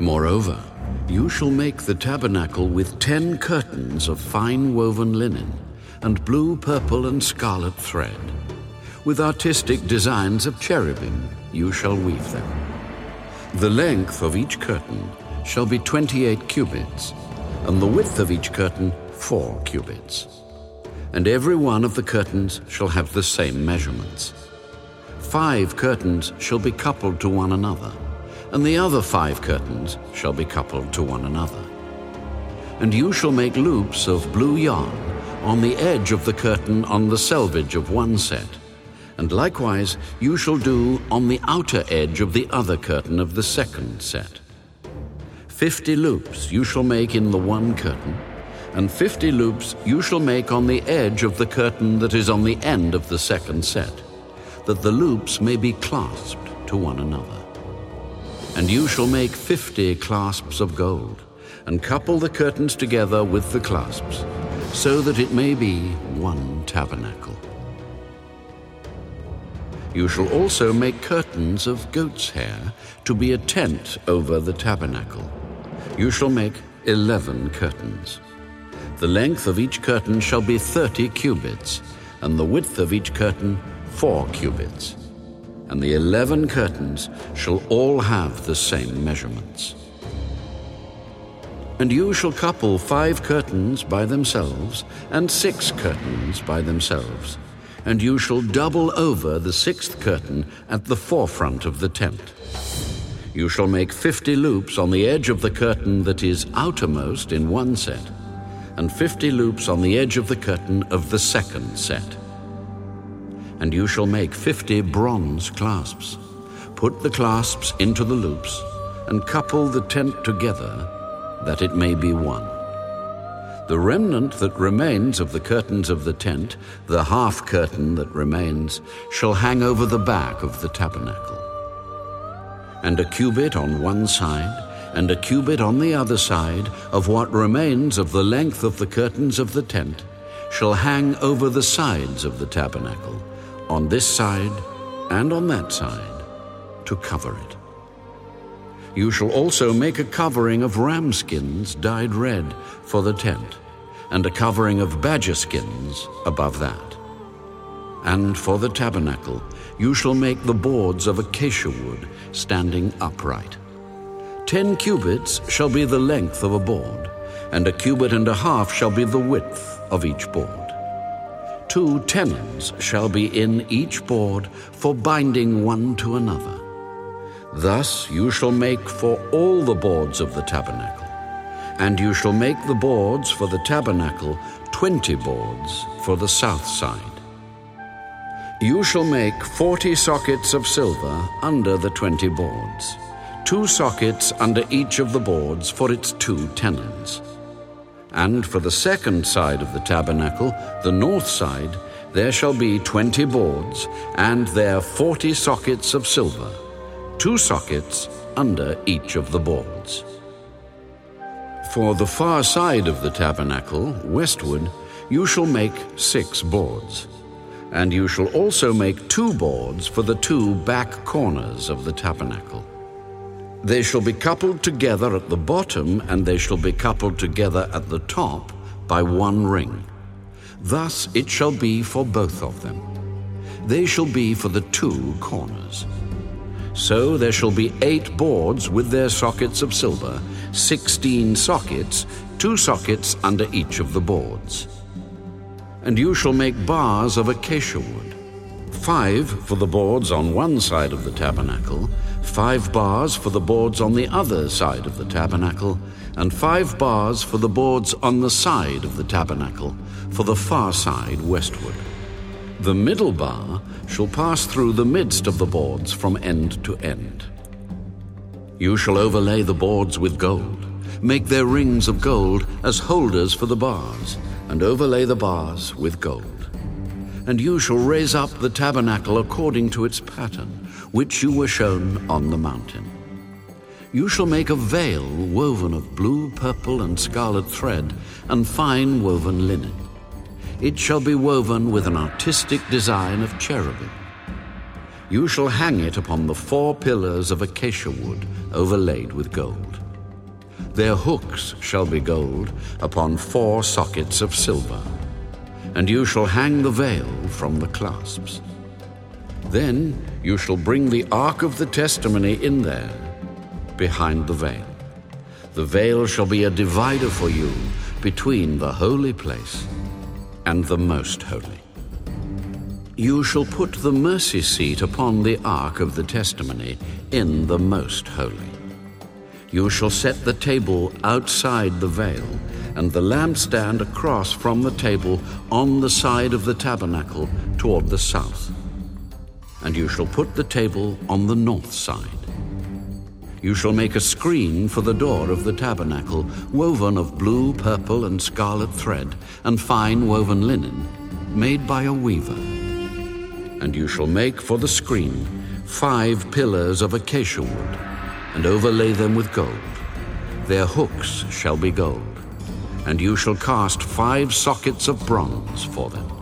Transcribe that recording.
Moreover, you shall make the tabernacle with ten curtains of fine woven linen, and blue, purple, and scarlet thread. With artistic designs of cherubim you shall weave them. The length of each curtain shall be twenty-eight cubits, and the width of each curtain four cubits. And every one of the curtains shall have the same measurements. Five curtains shall be coupled to one another and the other five curtains shall be coupled to one another. And you shall make loops of blue yarn on the edge of the curtain on the selvage of one set, and likewise you shall do on the outer edge of the other curtain of the second set. Fifty loops you shall make in the one curtain, and fifty loops you shall make on the edge of the curtain that is on the end of the second set, that the loops may be clasped to one another. And you shall make fifty clasps of gold, and couple the curtains together with the clasps, so that it may be one tabernacle. You shall also make curtains of goat's hair to be a tent over the tabernacle. You shall make eleven curtains. The length of each curtain shall be thirty cubits, and the width of each curtain four cubits and the eleven curtains shall all have the same measurements. And you shall couple five curtains by themselves, and six curtains by themselves, and you shall double over the sixth curtain at the forefront of the tent. You shall make fifty loops on the edge of the curtain that is outermost in one set, and fifty loops on the edge of the curtain of the second set and you shall make fifty bronze clasps. Put the clasps into the loops, and couple the tent together, that it may be one. The remnant that remains of the curtains of the tent, the half curtain that remains, shall hang over the back of the tabernacle. And a cubit on one side, and a cubit on the other side of what remains of the length of the curtains of the tent, shall hang over the sides of the tabernacle on this side and on that side to cover it. You shall also make a covering of ram skins dyed red for the tent, and a covering of badger skins above that. And for the tabernacle you shall make the boards of acacia wood standing upright. Ten cubits shall be the length of a board, and a cubit and a half shall be the width of each board. Two tenons shall be in each board for binding one to another. Thus you shall make for all the boards of the tabernacle. And you shall make the boards for the tabernacle twenty boards for the south side. You shall make forty sockets of silver under the twenty boards, two sockets under each of the boards for its two tenons. And for the second side of the tabernacle, the north side, there shall be twenty boards, and their forty sockets of silver, two sockets under each of the boards. For the far side of the tabernacle, westward, you shall make six boards. And you shall also make two boards for the two back corners of the tabernacle. They shall be coupled together at the bottom, and they shall be coupled together at the top by one ring. Thus it shall be for both of them. They shall be for the two corners. So there shall be eight boards with their sockets of silver, sixteen sockets, two sockets under each of the boards. And you shall make bars of acacia wood, five for the boards on one side of the tabernacle, five bars for the boards on the other side of the tabernacle, and five bars for the boards on the side of the tabernacle, for the far side westward. The middle bar shall pass through the midst of the boards from end to end. You shall overlay the boards with gold, make their rings of gold as holders for the bars, and overlay the bars with gold. And you shall raise up the tabernacle according to its pattern which you were shown on the mountain. You shall make a veil woven of blue, purple, and scarlet thread, and fine woven linen. It shall be woven with an artistic design of cherubim. You shall hang it upon the four pillars of acacia wood overlaid with gold. Their hooks shall be gold upon four sockets of silver. And you shall hang the veil from the clasps. Then you shall bring the ark of the testimony in there, behind the veil. The veil shall be a divider for you between the holy place and the most holy. You shall put the mercy seat upon the ark of the testimony in the most holy. You shall set the table outside the veil, and the lampstand across from the table on the side of the tabernacle toward the south. And you shall put the table on the north side. You shall make a screen for the door of the tabernacle, woven of blue, purple, and scarlet thread, and fine woven linen, made by a weaver. And you shall make for the screen five pillars of acacia wood, and overlay them with gold. Their hooks shall be gold, and you shall cast five sockets of bronze for them.